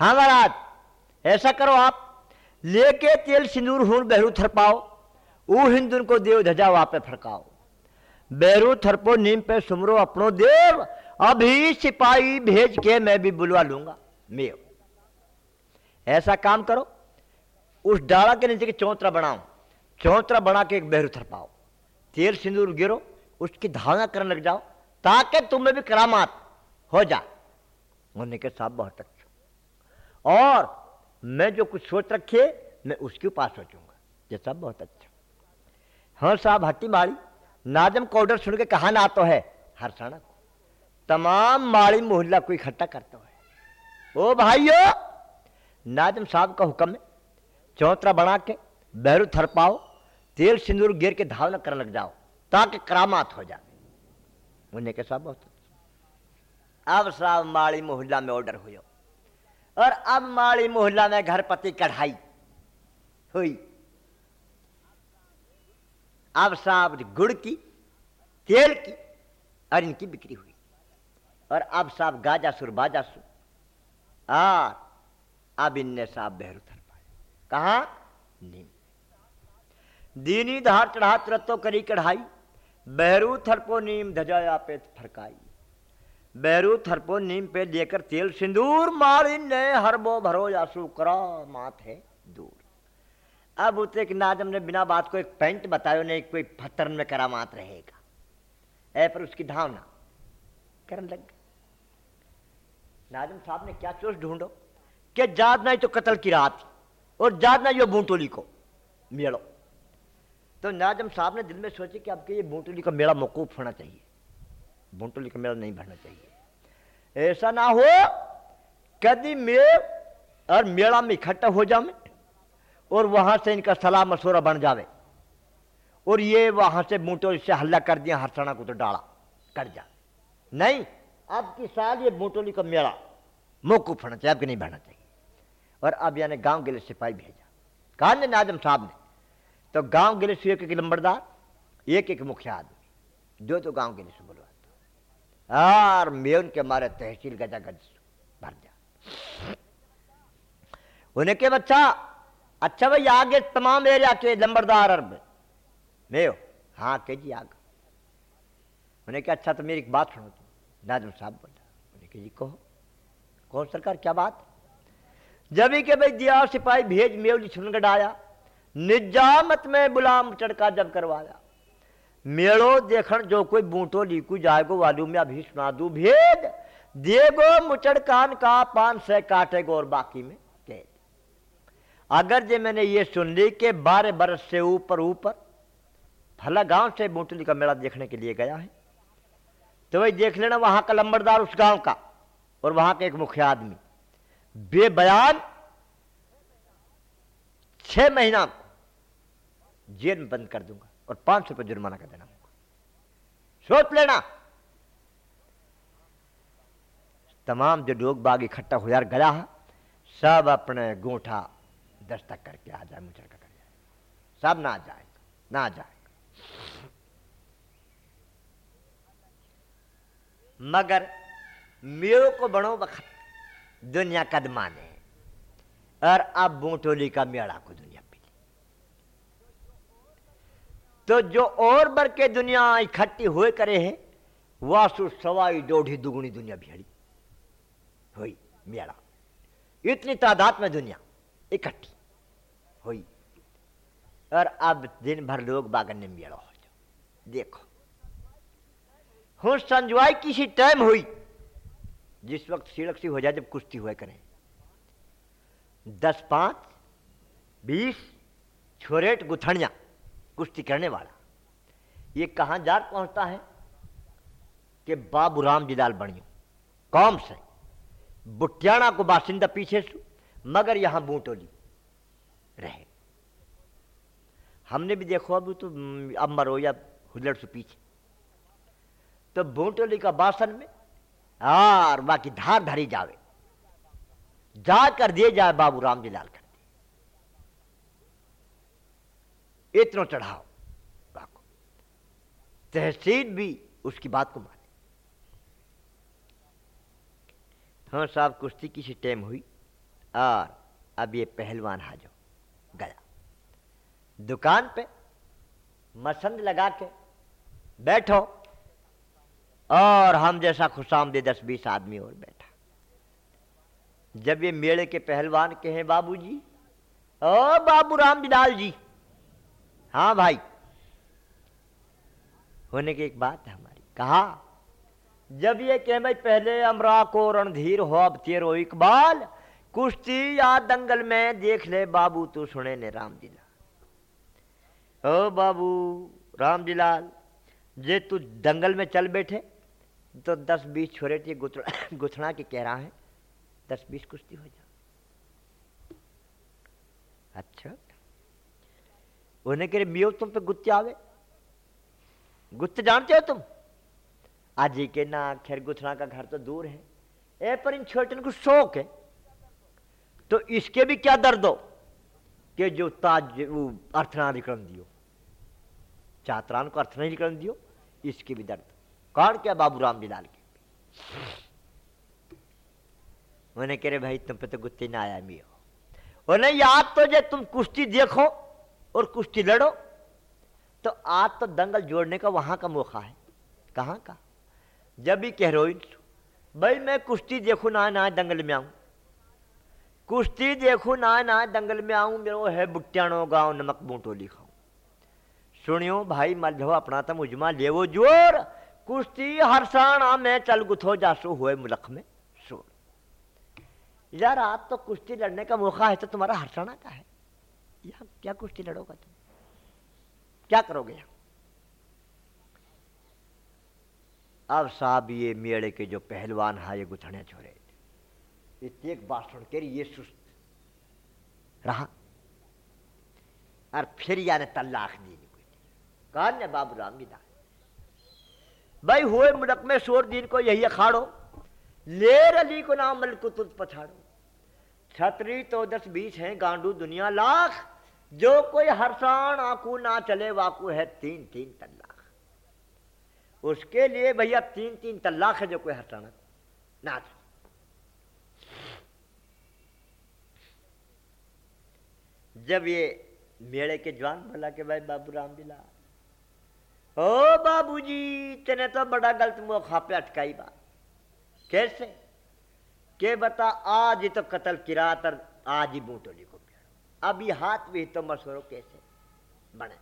हाँ महाराज, ऐसा करो आप, लेके तेल सिंदूर हूँ बहरू थर पाओ ऊ हिंदुन को देव धजा वापे फड़काओ। बैरू थरपो नीम पे सुमरो अपनो देव, अभी सिपाही भेज के मैं भी बुलवा लूँगा, मेव। ऐसा काम करो, उस डाला के नीचे के चौतरा बनाओ, चौतरा बना के एक बहरू थरपाओ। तेल सिंदूर गिरो, उसकी धारणा करने लग जाओ, ताकि तुम्हें भी करामात हो जा। उन्होंने के साहब बहुत अच्छा। और मैं जो कुछ सोच रखे मैं उसके पास सोचूँगा। ये सब बहुत अच्छा। हाँ साहब, हट्टी माड़ी नाजम का ऑर्डर सुन के कहा ना तो है? हरसाना को। तमाम माड़ी मोहल्ला को इकट्ठा करता है। ओ भाइयों नाजम साहब का हुक्म है, चौतरा बना के बहरू थर पाओ तेल सिंदूर गिर के धावना करने लग जाओ, ताकि करामात हो जाए। उन्हें के साहब बहुत अच्छा। अब साहब माड़ी मोहल्ला में ऑर्डर हुई और अब माड़ी मोहल्ला में घर पति कढ़ाई। हुई। अब साहब गुड़ की, तेल की और इनकी बिक्री हुई। और अब साहब गाजा सुर, बाजा सुर। और अब इनने साहब बहरू थर पाए। कहा? नीम दीनी धार चढ़ा तुरतो करी कढ़ाई। बहरू थरपो नीम धजाया पे फरकाई। बहरू थरपो नीम पे लेकर तेल सिंदूर मारी ने हरबो भरो यासु मात है दूर। अब उतरे कि नाजम ने बिना बात को एक पेंट बतायो नहीं कोई फतरन में करामात रहेगा। ऐ पर उसकी धावना करने लग नाजम साहब ने क्या चोस ढूंढो? कि जाद नहीं तो कत्ल की रात, और जाद ना यो बूंटोली को मेड़ो तो नाजम साहब ने दिल में सोचे कि आपके ये बूटोली का मेला मौकूफ होना चाहिए। बूंटोली का मेला नहीं भरना चाहिए। ऐसा ना हो, कभी मेल और मेला में इकट्ठा हो जाए और वहाँ से इनका सलाह मशवरा बन जावे। और ये वहाँ से बूटो से हल्ला कर दिया हरसणा को तो डाला, कर जा। नहीं, अब की साल ये बूटोली का मेला मौकूफ होना चाहिए आपके नहीं बढ़ना चाहिए। और अब यानी गाँव लिए सिपाही भेजा। कहा ने नाजम साहब ने? तो गाँव के लिए एक एक लंबरदार एक एक मुखिया आदमी जो तो गाँव लिए से बुलवाता और मेन के मारे तहसील गजा गज भर जा। उन्हें के बच्चा अच्छा भाई, आगे तमाम एरिया के नंबरदार अरब मैं हाँ। के जी, आगे। उन्हें क्या अच्छा तो मेरी एक बात सुनो तुम। नाजम साहब बोला उन्हें के जी, कहो। कहो, सरकार, क्या बात? जब ही के भाई दिया सिपाही भेज मेवली छुनगढ़ आया। निजामत में गुलाम चढ़का जब करवाया। मेड़ो देखण जो कोई बूटो लीकू जाएगो, वालू में अभी सुना दू, भेद। देगो मुचड़ कान का पान से काटेगो और बाकी में कैद। अगर जे मैंने ये सुन ली कि बारह बरस से ऊपर ऊपर फला गाँव से बूटली का मेला देखने के लिए गया है? तो वही देख लेना, वहाँ का लंबरदार उस गाँव का, और वहाँ का एक मुख्य आदमी। बेबयान छह महीना जेल में बंद कर दूँगा। और पाँच सौ रुपये जुर्माना कर देना सोच लेना। तमाम जो लोग बाग इकट्ठा हो यार गया है, सब अपने गोठा दस्तक करके आ जाए मुचड़ कर जाए। सब ना जाएगा ना जाएगा। मगर मेरे को बड़ो वक्त दुनिया कदमाने और अब बूटोली का मेड़ा को दुनिया मिली तो जो और बर के दुनिया इकट्ठी हुए करे है, वासु सवाई डोढ़ी दुगुनी दुनिया भेड़ी हुई मेड़ा इतनी तादाद में दुनिया इकट्ठी। हुई। और अब दिन भर लोग बागन में मेड़ा हो जाओ। देखो। हूँ संजवाई किसी टाइम हुई, जिस वक्त सिड़क सी हो जाए जब कुश्ती हुए करें। दस पाँच, बीस, छोरेट गुथनिया। कुश्ती करने वाला। ये कहाँ जा पहुँचता है? कि बाबू राम जिलाल बणियो कौम से बुटियाना को बासिंदा पीछे से, मगर यहाँ बूटोली रहे। हमने भी देखो अब तो अब मरो या हुलड़ से पीछे। तो बूटोली का बासन में और बाकी धार धरी जावे। जाकर दिए जाए बाबू राम जी लाल कर दिए इतना चढ़ाओ। बाको। तहसील भी उसकी बात को माने। हाँ साहब, कुश्ती किसी टाइम हुई। और अब ये पहलवान हाजो, गया। दुकान पे मसंद लगा के बैठो। और हम जैसा खुशामदे दस बीस आदमी और बैठा। जब ये मेले के पहलवान के हैं बाबूजी, ओ बाबू राम बिलाल जी हाँ भाई। होने की एक बात है हमारी। कहा, जब ये कह भाई, पहले अमरा को रणधीर हो, अब तेरो इकबाल, कुश्ती या दंगल में देख ले बाबू, तू सुने ने राम दिलाल ओ बाबू राम दिलाल जे तू दंगल में चल बैठे तो दस बीस छोरे थे गुथड़ा के कह रहा है, दस बीस कुश्ती हो जा। अच्छा। उन्हें कह रहे मियो तुम पे गुत्ते आवे? गुत्ते जानते हो तुम? आज के ना खैर, गुथड़ा का घर तो दूर है। ए, पर इन छोटे को शौक है। तो इसके भी क्या दर्द हो? कि जो ताज वो अर्थना निकल दियो। चात्रान को अर्थ नहीं दियो, इसके भी दर्द। कौन क्या बाबू राम जी लाल के? उन्हें कह रहे, भाई, तुम पे तो गुत्ती ना आया, मियो। उन्हें याद तो जे तुम कुश्ती देखो। और कुश्ती लड़ो। तो आज तो दंगल जोड़ने का वहाँ का मौका है। कहाँ का? जब भी कह हो भाई मैं कुश्ती देखू ना ना दंगल में आऊँ। कुश्ती देखू ना ना दंगल में आऊँ, मेरे है बुट्टियाणो गाँव नमक बूटो लिखाऊ। सुनियो भाई मल्हो अपना तो मुजमा लेवो ज़ोर। कुश्ती हरसाणा में चल गुथो जासो हुए मुलक में। सुन। यार आप तो कुश्ती लड़ने का मौका है तो तुम्हारा हरसाणा का है। या क्या कुश्ती लड़ोगा तुम। क्या करोगे? अब साहब ये मेड़े के जो पहलवान है, ये गुथने छोड़े। एक बात सुन के ये सुस्त रहा। और फिर याने तलाक दी कहा ने बाबू राम जी भाई हुए मुलक में शोर दिन को यही अखाड़ो। लेर अली को नाम मल को तुझ पछाड़ो। छतरी तो दस बीस है, गांडू दुनिया लाख। जो कोई हरसान आंकू ना चले, वाकू है तीन तीन तलाक उसके लिए भैया तीन तीन तलाक है जो कोई हरसाना ना चले। जब ये मेड़े के जवान बोला के भाई बाबू राम दिला ओ बाबूजी, तेने तो बड़ा गलत मौका पे अटकाई बात। कैसे? के बता, आज ही तो कतल किरा तर आज ही बूटोली को अभी हाथ भी तो मशवरो कैसे बने।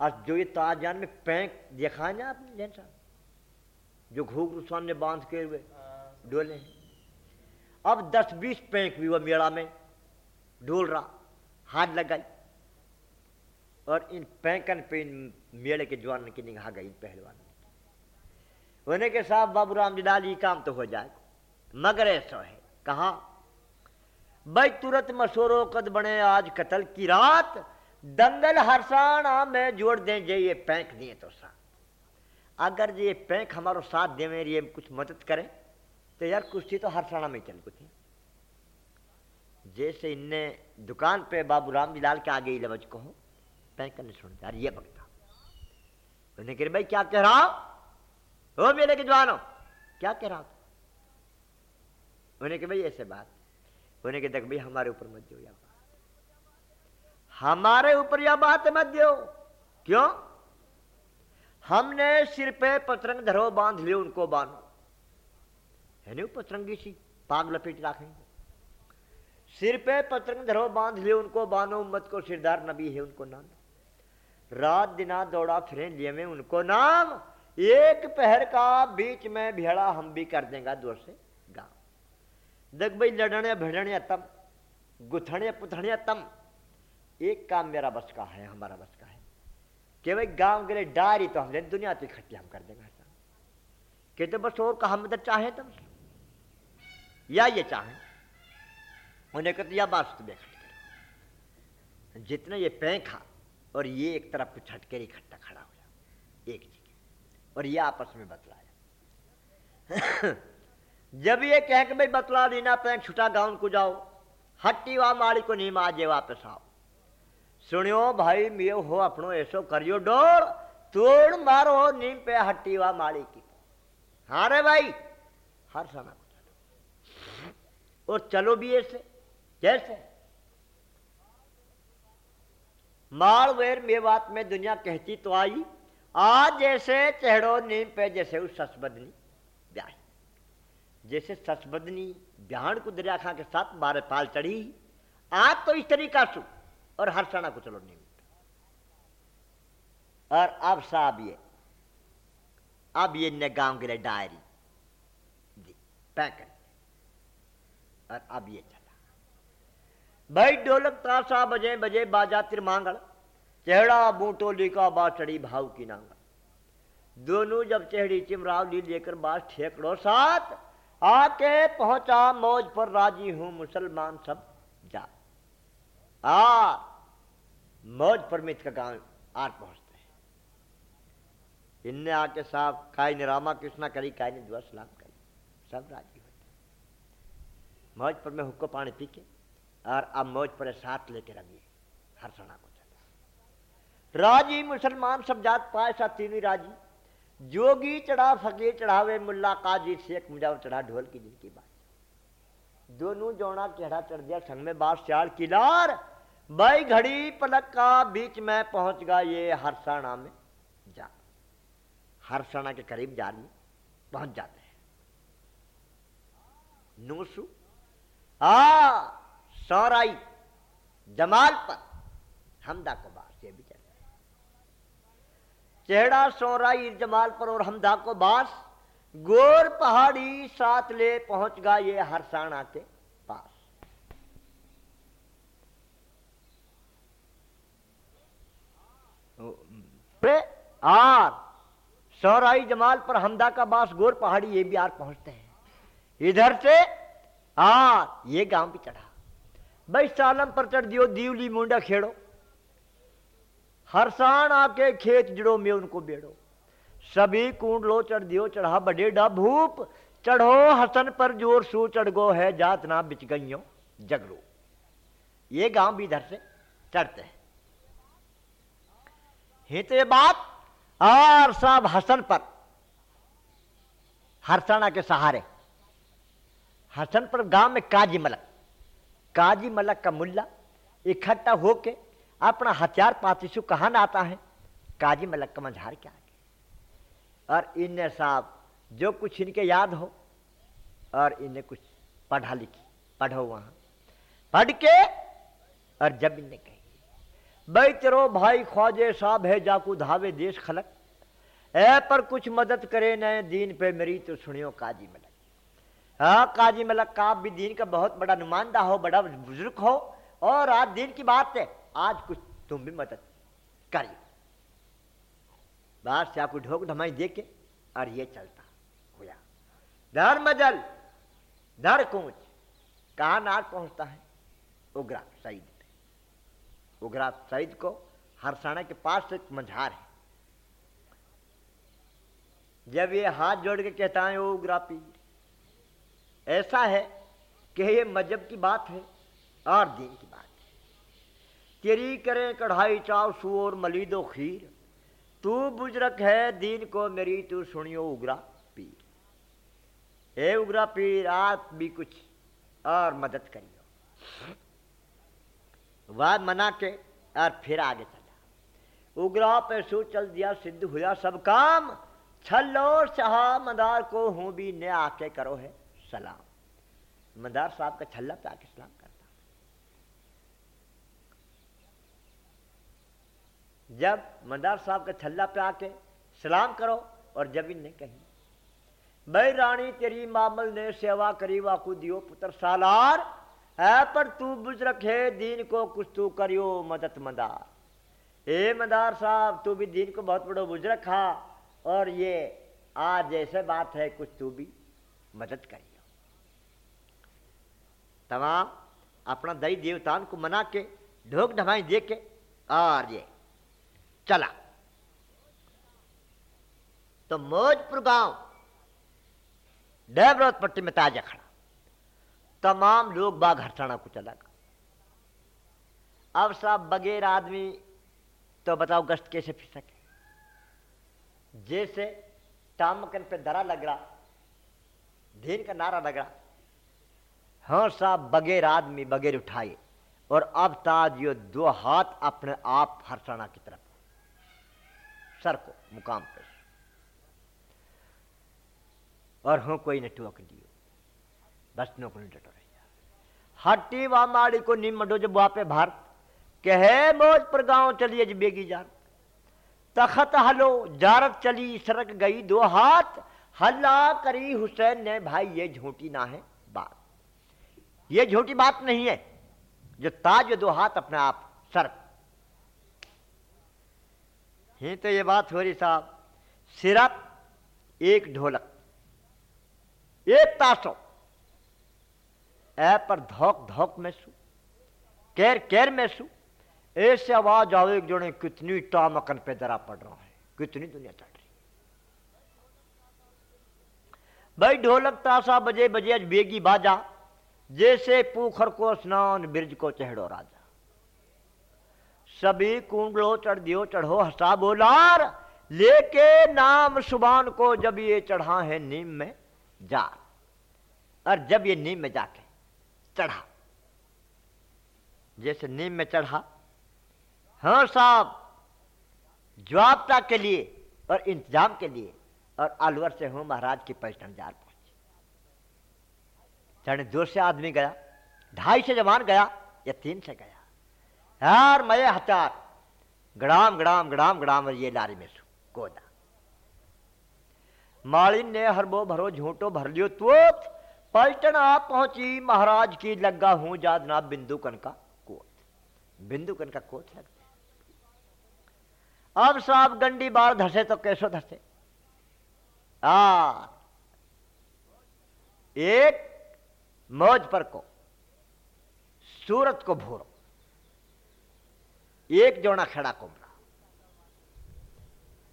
और जो ये ताजान में पैंक देखा ना आपने जैसा जो घूघरू सामने बाँध के हुए डोले हैं। अब दस बीस पैंक भी वो मेड़ा में डोल रहा हाथ लगाई। और इन पैंकन पे इन मेले के जवान की निगाह गई पहलवान। होने के साथ बाबू राम जी काम तो हो जाए मगर ऐसा है कहा? भाई, तुरंत मशोरो कद बने, आज कतल की रात। दंगल हरसाना में जोड़ दें, जे ये पैंक दिए तो सा। अगर ये पैंक हमारो साथ दे मेरी कुछ मदद करें तो यार कुछ तो हरसाना में चल कुछ जैसे इनने दुकान पे बाबू राम जी लाल के आगे ही लवज को पैंक करने सुन यार ये बगता उन्हें कह भाई, क्या कह रहा हो? मेरे के जवानों, क्या कह रहा उन्हें कह भाई, ऐसे बात उन्हें कह देख भाई हमारे ऊपर मत दो या हमारे ऊपर यह बात मत दो क्यों? हमने सिर पे पतरंग धरो, बाँध लियो, उनको बांधो। है नहीं पतरंगी सी? पाग लपेट रखेंगे। सिर पे पतंग धरो, बाँध लियो, उनको बानो उम्मत को सिरदार नबी है, उनको नाम। रात दिना दौड़ा, फिरे लिए में, उनको नाम। एक पहर का बीच में भेड़ा हम भी कर देगा गाँव देख भाई लड़ने, भिड़ने तम, गुथने, पुथने तम। एक काम मेरा बस का है, हमारा बस का है। कि भाई गाँव के लिए डायरी तो हम दुनिया तो इकट्ठी हम कर देंगे कहते बस और कहा मदद चाहे तुम? या ये चाहें? उन्हें कहते, या बात तुम्हें करो जितने ये पैंखा और ये एक तरफ़ कुछ हटकर इकट्ठा खड़ा हो जा एक जगह और ये आपस में बतलाया। जब ये कह के भाई बतला लेना पैंक छुटा, गाउन को जाओ, हट्टी वा माड़ी को नहीं माजे वापस आओ। सुनियो भाई, मियो हो अपनो ऐसो करियो डोर, तोड़ मारो नीम पे हट्टी वा माड़ी की। हाँ रे भाई, हर समय और चलो भी ऐसे कैसे मालवेर मेवात में दुनिया कहती तो आई, आज जैसे चेहड़ो नीम पे जैसे उस ससबदनी ब्याह जैसे ससबदनी ब्याहण को दरिया खा के साथ बारह पाल चढ़ी, आज तो इस तरीका सु और हर सना को चलो नीम और अब साहब ये, अब ये ने गाँव गिरे डायरी। जी, पैक और अब ये चला। भाई ढोलक तासा बजे बजे बाजा तिरमांगल चेहड़ा बूटोली का बा चढ़ी भाव की नांगल। दोनों जब चेहड़ी चिमरावली लेकर बास ठेकड़ो साथ आके पहुँचा, मौज पर राज़ी हूँ मुसलमान सब, जा। आ, मौज पर मित का गाँव आर पहुँचते हैं। इनने आके साहब काई ने, रामा कृष्णा करी काई ने दुआ सलाम करी। सब राज़ी होते मौज पर में हुक्को पानी पी के और अब मौज पर साथ लेके रंगी हरसना को चला राज़ी मुसलमान सब जात, पाए सा तीनों राज़ी। जोगी चढ़ा, फकीर चढ़ावे, मुल्ला काजी शेख मुजाव चढ़ा, ढोल की जिनकी बात। दोनों जोड़ा चढ़ा चढ़ दिया संग में बास चार किलार भाई घड़ी पलक का बीच में पहुँच गया ये हरसाना में जा। हरसाना के करीब जा रही पहुँच जाते हैं। नूसू, आ, सौराई जमाल पर हमदा को चल चेहड़ा सोराई जमाल पर और हमदा को बास, गोर पहाड़ी साथ ले पहुँच गया ये हरसाना के पास। आर, सौराई जमाल पर हमदा का बास, गोर पहाड़ी ये भी आर पहुँचते हैं। इधर से, आर, ये गाँव भी चढ़ा। भाई सालम पर चढ़ दियो, दीवली मुंडा खेड़ो। हरसान आके खेत जड़ो में उनको बेड़ो। सभी कूड लो चढ़ दियो, चढ़ा बड़े डा भूप। चढ़ो हसन पर ज़ोर, सू चढ़ गो है जात ना बिच गईयो, जगड़ो। ये गाँव भी इधर से चढ़ते हैं। हिते बात और सब हसन पर। हरसाना के सहारे। हसन पर गाँव में काजी मलक काजी मलक का मुल्ला इकट्ठा होके अपना हथियार पातीसु कहा ना आता है? काजी मलक का मझार के आगे और इन्हें साहब, जो कुछ इनके याद हो, और इन्हें कुछ पढ़ा लिखी, पढ़ो वहाँ। पढ़ के, और जब इन्हें कही भाई तेरो भाई ख्वाजे साहब है, जाकू धावे देश खलक। ए पर कुछ मदद करे न, दीन पे मेरी तो सुनियो काजी मलक। हाँ काजी मलक का आप भी दीन का बहुत बड़ा नुमाइंदा हो, बड़ा बुज़ुर्ग हो, और आज दिन की बात है। आज कुछ तुम भी मदद करिए बाहर से आपको ढोक धमाई दे के और ये चलता हुआ। धर मजल, धर कूच, कहा नाक पहुँचता है? उग्रा सईद पे। उग्रा सईद को हरसाना के पास एक मझार है। जब ये हाथ जोड़ के कहता है वो उग्रा पीर, ऐसा है कि ये मज़हब की बात है और दीन की बात तेरी करें कढ़ाई चाव सुर मलीदो, खीर। तू बुजरक है दीन को, मेरी तू सुनियो उग्रा पीर। हे उग्रा पीर, आप भी कुछ और मदद करियो। वह, मना के और फिर आगे चला उगरा पे सू चल दिया, सिद्ध हुआ सब काम। छल्लो शाह मदार को हूँ भी ने आके करो है सलाम। मदार साहब का छल्ला पे आके सलाम करता जब मदार साहब का छल्ला पे आके सलाम करो और जब इनने कही। भाई रानी, तेरी मामल ने सेवा करी, वाकू दियो पुत्र सालार। है, पर तू बुजरक है दीन को कुछ तू करियो मदद मदार ए मदार साहब, तू भी दीन को बहुत बड़ो बुजरक हा और ये आज ऐसे बात है, कुछ तू भी मदद करियो। तमाम अपना दई देवतान को मना के, ढोक ढमाई दे के और ये। चला। तो मौजपुर गाँव डेबरौत पट्टी में ताज़ा खड़ा। तमाम लोग बाघ हरसाणा को चला अब साहब बगैर आदमी तो बताओ गश्त कैसे फिर सके? जैसे टामकन पे दरा लग रहा धीन का नारा लग रहा हाँ साहब, बगैर आदमी बगैर उठाए, और अब ताज यो दो हाथ अपने आप हरसाणा की सर को, मुकाम पे और हूँ, कोई ने टोक दियो। बस नो को डटो हट्टी वा माड़ी को निम मडो जब वापे भारत। कहे मौज पर गाँव चलिए जब बेगी जार तखत हलो, जारत चली, सरक गई दो हाथ। हल्ला करी हुसैन ने, भाई, ये झूठी ना है बात। ये झूठी बात नहीं है। जो ताज दो हाथ अपने आप सर ही तो ये बात हो रही साहब। सिरप, एक ढोलक, एक ताशो ऐ पर धोक धोक में सू कैर कैर में सू ऐसे आवाज़ आवे जोड़े, कितनी टामकन पे दरा पड़ रहा है, कितनी दुनिया चढ़ रही भाई ढोलक तासा बजे बजे आज बेगी बाजा, जैसे पूखर को स्नान, बिरज को चढ़ो राजा। सभी कुंडलो चढ़ दियो, चढ़ो, हसा बोलार। लेके नाम सुबान को जब ये चढ़ा है नीम में जा और जब ये नीम में जाके चढ़ा, जैसे नीम में चढ़ा हाँ साहब, जवाबता के लिए और इंतज़ाम के लिए और अलवर से हूँ महाराज की पहचान जार पहुँची। चढ़े दो से आदमी गया, ढाई से जवान गया या तीन से गया। यार मैं हचार गड़ाम गड़ाम गड़ाम गड़ाम ये लारी में सू गोदा। मालिन ने हरबो भरो झूठो भर लियो तुत। पलटन आप पहुँची, महाराज की लगा हूँ जादना बिंदुकन का कोत। बिंदुकन का कोत लगते अब साहब गंडी बार धसे तो कैसो धसे आ, एक मौज पर को, सूरत को भूरो। एक जोड़ा खड़ा कुमरा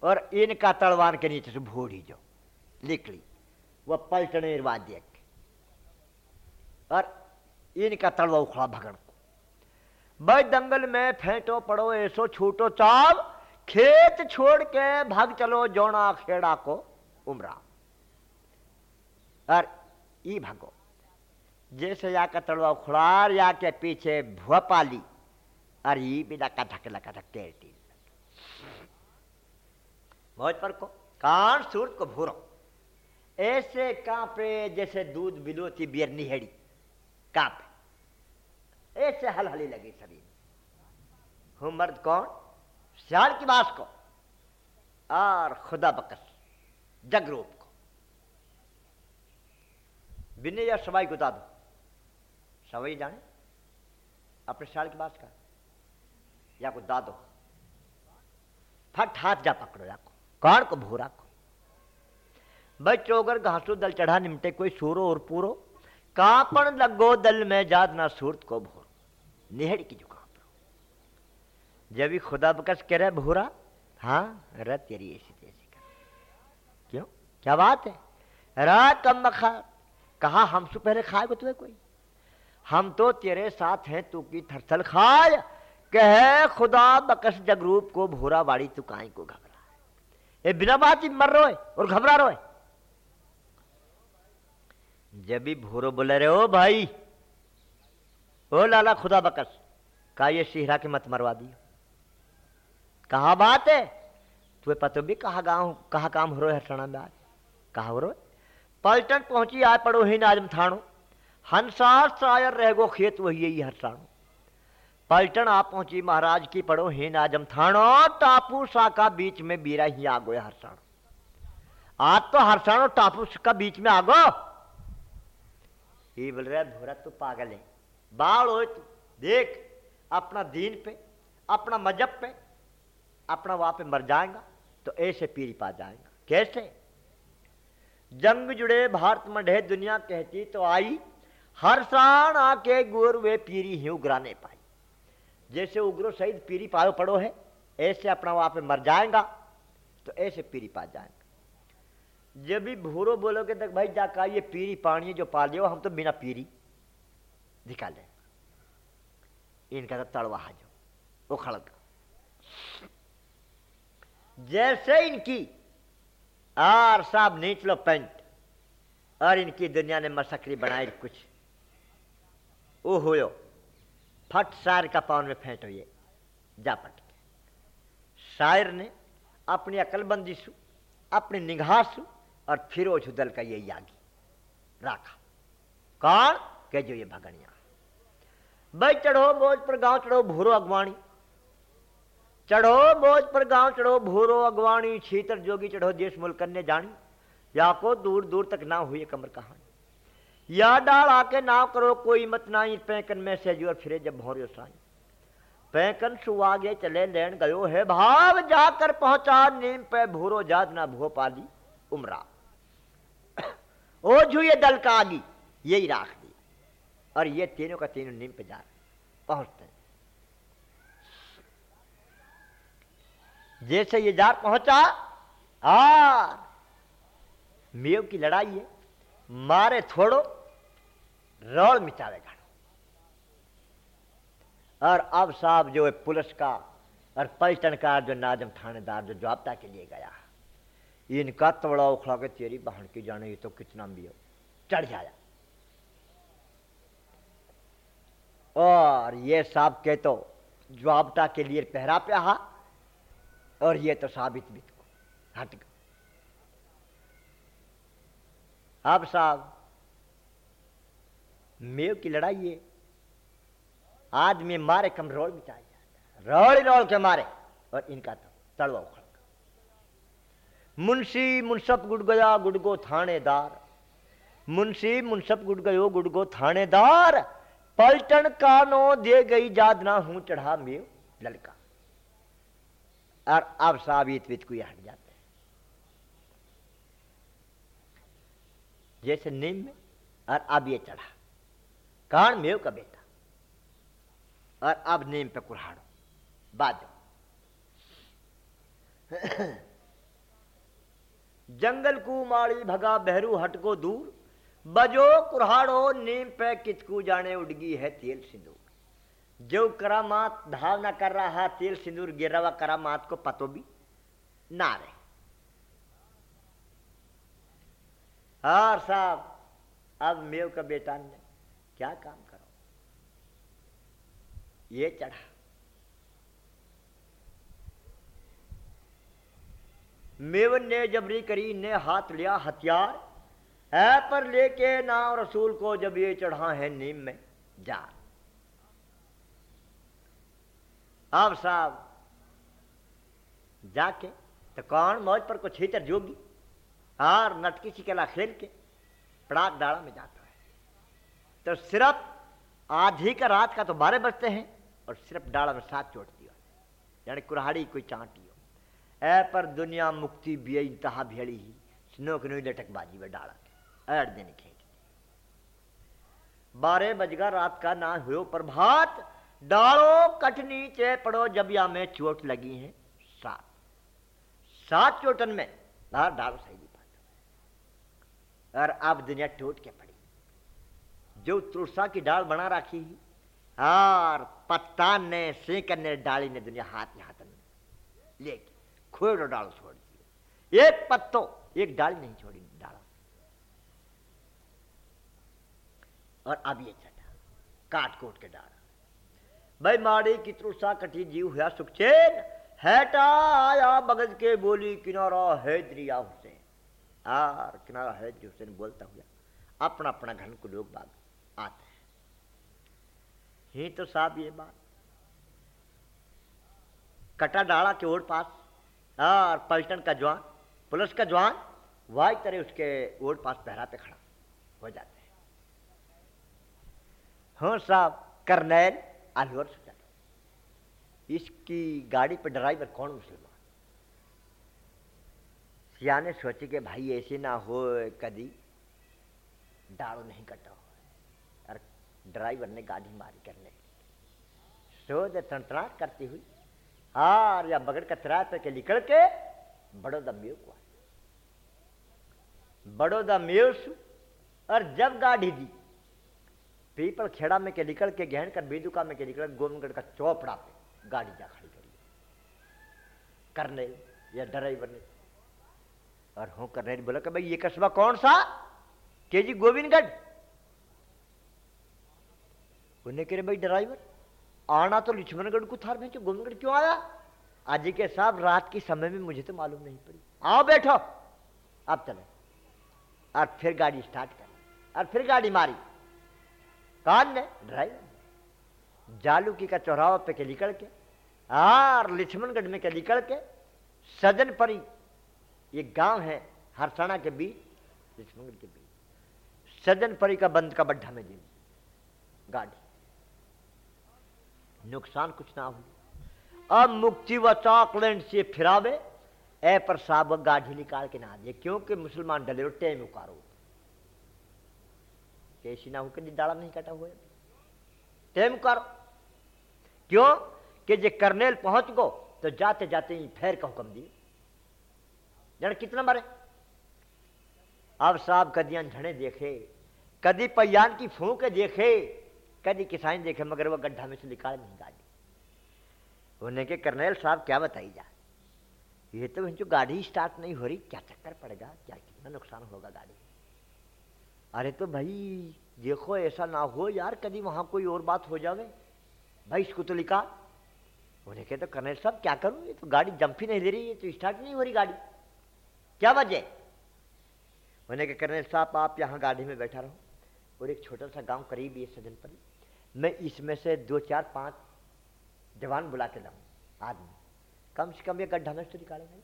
और इनका तलवार के नीचे से भूड़ी जो, निकली। वह पलटने वाद्य और इनका तलवा उखड़ा भगन को। भाई दंगल में फेंटो पड़ो, ऐसो छूटो चाव, खेत छोड़ के भाग चलो जोड़ा खेड़ा को उमरा। और ई भागो, जैसे या का तलवा उखड़ार या के पीछे भुआपाली और ये भी लका ढक लका ढक टेटी मौज पर को, कान सूरत को भूरो। ऐसे कांपे जैसे दूध बिलोती बियर निहेड़ी। कांपे। ऐसे हलहली लगी शरीर हूँ, मर्द कौन? सियाल की बास को। और खुदा बकस, जगरूप को। बिन्ने या सवाई को दादो। सवाई जाने, अपने सियाल की बात का। या को दादो। फट हाथ जा पकड़ो या को कौन? को भूरा को। भाई चौगर घासो दल चढ़ा निमटे कोई सूरो और पूरो। कापण लगो दल में जाद ना सूरत को भोर। निहड़ की जुकाम जब भी खुदा बकस कह रहे भूरा हाँ र तेरी ऐसी तैसी कर। क्यों? क्या बात है? रा कम खा कहा हमसे पहले खाएगा तुम्हें कोई? हम तो तेरे साथ हैं तू की थरथल खाए। कहे, खुदा बकस जगरूप को भोरा बाड़ी तू काई को घबरा। ये बिना बात ही मर रहे और घबरा रहे जब भी भूरो बोले रहे हो, भाई, ओ लाला खुदा बकस का ये सिहरा के मत मरवा दियो? कहा बात है? तुम्हें पता भी कहा गाँव, कहा काम हो रहा है हरसणा में आज? कहा हो रो पलटन पहुँची, आए पड़ो ही नाजम थानो हंसार शायर रह गो खेत वही हरसाणो। पलटन आ पहुँची महाराज की पड़ो ही नाजम थानो टापू सा का बीच में बीरा ही आ गो हरसाणो। आज तो हरसाणो टापू का बीच में आ गो ये बोल रहा भोरा, तू पागल है। बाल हो, तू देख, अपना दीन पे, अपना मज़हब पे, अपना वहाँ पे मर जाएगा तो ऐसे पीरी पा जाएगा। कैसे? जंग जुड़े भारत में ढे दुनिया कहती तो आई हर साण आके गोर वे पीरी ही उगराने पाई जैसे उग्रो शहीद पीरी पायो पड़ो है, ऐसे अपना वहाँ पे मर जाएगा तो ऐसे पीरी पा जाएँगे। जब भी भूरो बोलोगे तक भाई जाका ये पीरी पानी जो पाल लियो हम तो बिना पीरी निकाले इनका तो तड़वा जो वो खड़का जैसे इनकी आर साहब नीच लो पेंट, और इनकी दुनिया ने मसकरी बनाई कुछ, ओ होयो। फट शायर का पान में फेंटो ये, जा पट शायर ने अपनी अकलबंदी सु, अपनी निगाह सु, और फिर वो दल का ये यागी, राखा। कौन? के जो ये भगनिया भाई चढ़ो बोझ पर गाँव, चढ़ो भूरो अगवाणी। चढ़ो बोझ पर गाँव, चढ़ो भूरो अगवाणी। छीतर जोगी चढ़ो देश मुल्क ने जानी या को दूर दूर तक ना हुई कमर कहानी। या डाल आके ना करो, कोई मत नाई पैकन में से ज़ोर फिरे जब भोरियो साई। पैकन सुवागे चले लेन गयो है, भाव जाकर पहुँचा, नीम पे भूरो जात ना भो पाली, उमरा। ओ ये दल का आगी, यही राख दी। और ये तीनों का तीनों नीम पे जा पहुँचते जैसे ये जा पहुँचा आ मेव की लड़ाई है। मारे थोड़ो रोल मिटावेगा और अब साहब जो है पुलिस का और पलटन का जो नाजम थानेदार जो जवाबता के लिए गया इनका तवड़ा उखड़ा के तेरी बहन की जाने ये तो कितना भी हो चढ़ जाया और ये साहब के तो जवाबता के लिए पहरा पे हा और ये तो साबित को हट गया अब साहब, मेव की लड़ाई है आदमी मारे कम रोल बिताया जाता रोल रोल के मारे और इनका तो तड़वा उखड़ मुंशी मुनसब गुड़ गया गुड़गो थानेदार। मुंशी मुनसब गुड़ गयो गुड़गो थानेदार। पलटन का नो दे गई जाद ना हूँ चढ़ा मेव, ललका। और अब साबित वित को हट जाते। जैसे नीम में, और अब ये चढ़ा। कान मेव का बेटा। और अब नीम पे कुल्हाड़ो। बाद जंगल को माड़ी भगा बहरू हटको दूर। बजो कुल्हाड़ो नीम पे किचकू जाने उड़गी है तेल सिंदूर। जो करामात धावना कर रहा तेल सिंदूर गिर रहा करामात को पतो भी ना रहे। और साहब, अब मेव का बेटा ने क्या काम करो? ये चढ़ा। मेवन ने जबरी करी, ने हाथ लिया हथियार, है पर लेके नाम रसूल को जब ये चढ़ा है नीम में, जा। अब साहब, जाके तो कौन मौज पर को छीतर जोगी और नटकी चिकेला खेल के पड़ाक डाला में जाता है। तो सिर्फ़ आधी का रात का तो बारह बजते हैं और सिर्फ़ डाड़ा में सात चोट दिया यानी कुल्हाड़ी कोई चांटी हो। ऐ पर दुनिया मुक्ति भी इंतहा भेड़ी ही। स्नो की नहीं लटकबाजी में डाला ऐड दिन खेल बारह बजगा रात का ना हुए प्रभात डालो कटनी चे पड़ो जबिया में चोट लगी है, सात। सात चोटन में डालो सही। और अब दुनिया टूट के पड़ी। जो तुलसा की डाल बना रखी, और पत्ता ने सेकन ने डाली ने दुनिया हाथ में हाथ में। लेके खोड़ो डाल छोड़ दी एक पत्तो, एक डाली नहीं छोड़ी डाला। और अब ये चटा, काट कोट के डाला। भाई माड़ी की तुलसा कटी जीव हुआ सुखचेन हैटा आया बगज के बोली किनारा है दरिया हुसैन और किनारा है जो हुसैन बोलता हुआ अपना अपना घन को लोग बाग आते हैं। ही तो साहब ये बात। कटा डाला के ओर पास और पलटन का जवान, पुलिस का जवान, वाई तरह उसके ओर पास पहरा पे खड़ा हो जाते हैं। हाँ साहब, करनैल अलवर से इसकी गाड़ी पर ड्राइवर कौन मुसलमान? सियाने सोचे कि भाई ऐसे ना हो कभी। डाड़ो नहीं कटा और ड्राइवर ने गाड़ी मारी करने। सोच तंत्राट करती हुई, हार या बगड़ का त्रा पे के निकल के बड़ौदा मेव को बड़ौदा मेव और जब गाड़ी दी, पीपल खेड़ा में के निकल के गहन कर बेदुका में के निकल गोमगढ़ का चौपड़ा पे गाड़ी जा खड़ी करी। करने या ड्राइवर ने और हो करने बोला कि भाई, ये कस्बा कौन सा? के जी, गोविंदगढ़। उन्हें कह रहे, भाई, ड्राइवर, आना तो लक्ष्मणगढ़ को थार भेजो। गोविंदगढ़ क्यों आया? आज के साहब, रात के समय में मुझे तो मालूम नहीं पड़ी। आओ, बैठो। अब चले। और फिर गाड़ी स्टार्ट कर। और फिर गाड़ी मारी। कौन ने ड्राइवर। जालूकी का चौराहा पे के निकल के और लक्ष्मणगढ़ में के निकल के सजन परी ये गाँव है हरसाना के बीच लक्ष्मणगढ़ के बीच। सजन परी का बंद का बड्ढा में जी गाड़ी। नुकसान कुछ ना हो। अब मुक्ति व चॉकलेट से फिरावे ए पर साहब गाढ़ी निकाल के ना दिए, क्योंकि मुसलमान डले टेम उकारो। कैसी ना होकर दाड़ा नहीं कटा हुआ टेम उकारो। क्यों? कि जे करनेल पहुँच गो तो जाते जाते ही फेर का हुक्म दिए। जन कितना मरे? अब साहब कदियाँ झड़े देखे, कदी पयान की फूक देखे, कदी किसान देखे, मगर वो गड्ढा में से निकाल नहीं गाड़ी। उन्हें के कर्नल साहब क्या बताई जा? ये तो जो गाड़ी स्टार्ट नहीं हो रही, क्या चक्कर पड़ेगा? क्या कितना नुकसान होगा गाड़ी? अरे तो भाई, देखो ऐसा ना हो यार कभी वहाँ कोई और बात हो जावे। भाई, इसको तो लिखा उन्हें कहते तो कर्नल साहब क्या करूँ? ये तो गाड़ी जंप ही नहीं दे रही है तो स्टार्ट नहीं हो रही गाड़ी। क्या वजह? उन्हें के कर्नल साहब, आप यहाँ गाड़ी में बैठा रहो और एक छोटा सा गाँव करीब ये पर मैं इसमें से दो, चार, पाँच जवान बुला के लाऊं, आदमी। कम से कम ये गड्ढा नष्ट निकालेंगे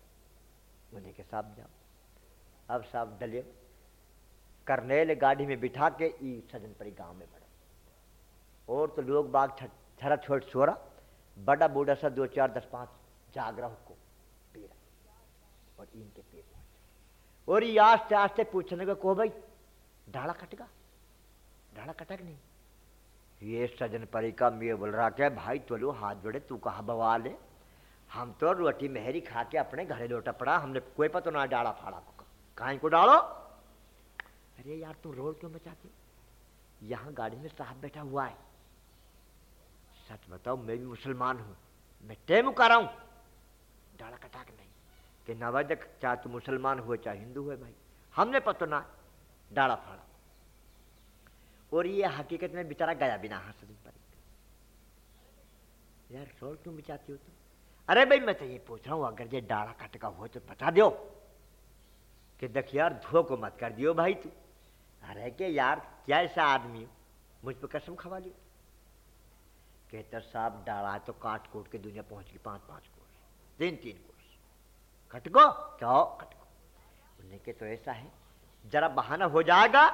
उन्हें के साहब, जाओ। अब साहब डले। करनेल गाड़ी में बिठा के ई सजन परी गाँव में बढ़े और तो लोग बाग छरा छोट छोरा बड़ा बूढ़ा सा दो, चार, दस, पाँच जाग रहा को पी रहा और इनके पी और ये आस्ते आस्ते पूछने को को भाई, डाला कटगा? डाला कटक नहीं। ये सजन परी का मैं बोल रहा क्या, भाई तो लो हाथ जोड़े, तू कहा बवाल है हम तो रोटी मेहरी खा के अपने घरे लौटा पड़ा, हमने कोई पता ना डाला फाड़ा को। कहा को डालो? अरे यार तुम रोड क्यों बचाते? यहाँ गाड़ी में साहब बैठा हुआ है। सच बताओ, मैं भी मुसलमान हूँ, मैं टेम कर रहा हूँ। डाला कटाक नहीं। कि नवजक चाहे तू मुसलमान हुए चाहे हिंदू हुए भाई। हमने पता ना, डाला फाड़ा। और ये हकीकत में बेचारा गया बिना हंस पर। यार रोल क्यों बिचाती हो तुम? अरे भाई, मैं तो ये पूछ रहा हूँ, अगर ये डाड़ा कटका हो तो बता दो कि देख यार धो को मत कर दियो भाई तू। अरे के यार क्या ऐसा आदमी हो? मुझ पर कसम खवा लियो। कहते साहब, डाला तो काट कोट के दुनिया पहुँच गई पाँच पाँच कोस। तीन तीन कोस। कटको क्या कटको उन्हें के तो ऐसा है। जरा बहाना हो जाएगा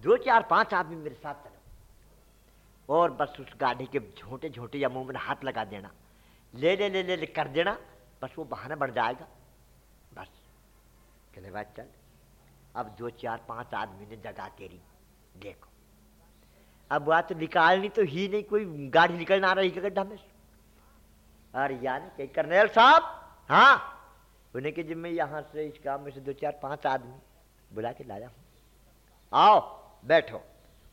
दो चार पाँच आदमी मेरे साथ चलो। और बस उस गाड़ी के झोंटे झोंटे या मुँह में हाथ लगा देना। ले ले ले ले, ले कर देना बस वो बहाना बढ़ जाएगा। बस कहले बात चल। अब दो चार पाँच आदमी ने जगह तेरी देखो। अब बात निकालनी तो ही नहीं कोई गाड़ी निकलना आ रही गड्ढा में। अरे यानी कहीं साहब हाँ? उन्हें कि जिम्मे यहाँ से इस गाँव में से दो चार पाँच आदमी बुला के लाया हूँ। आओ, बैठो।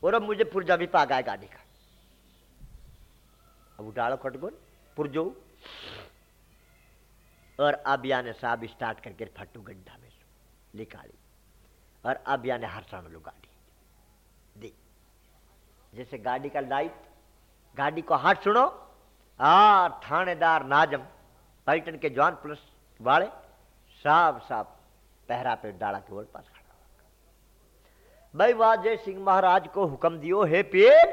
और अब मुझे पुरजा भी पा गया गाड़ी का। अब उठाड़ो खटगोल, पुरजो। और अब याने साहब स्टार्ट करके फटू गड्ढा में निकाली। और अब याने हरसा में लो गाड़ी दी। जैसे गाड़ी का लाइट, गाड़ी को हाथ सुनो। आ थानेदार नाजम पलटन के जवान पुलिस वाले साफ़ साफ़ पहरा पे डाला के पास भाई वाजय सिंह महाराज को हुक्म दियो, है पीर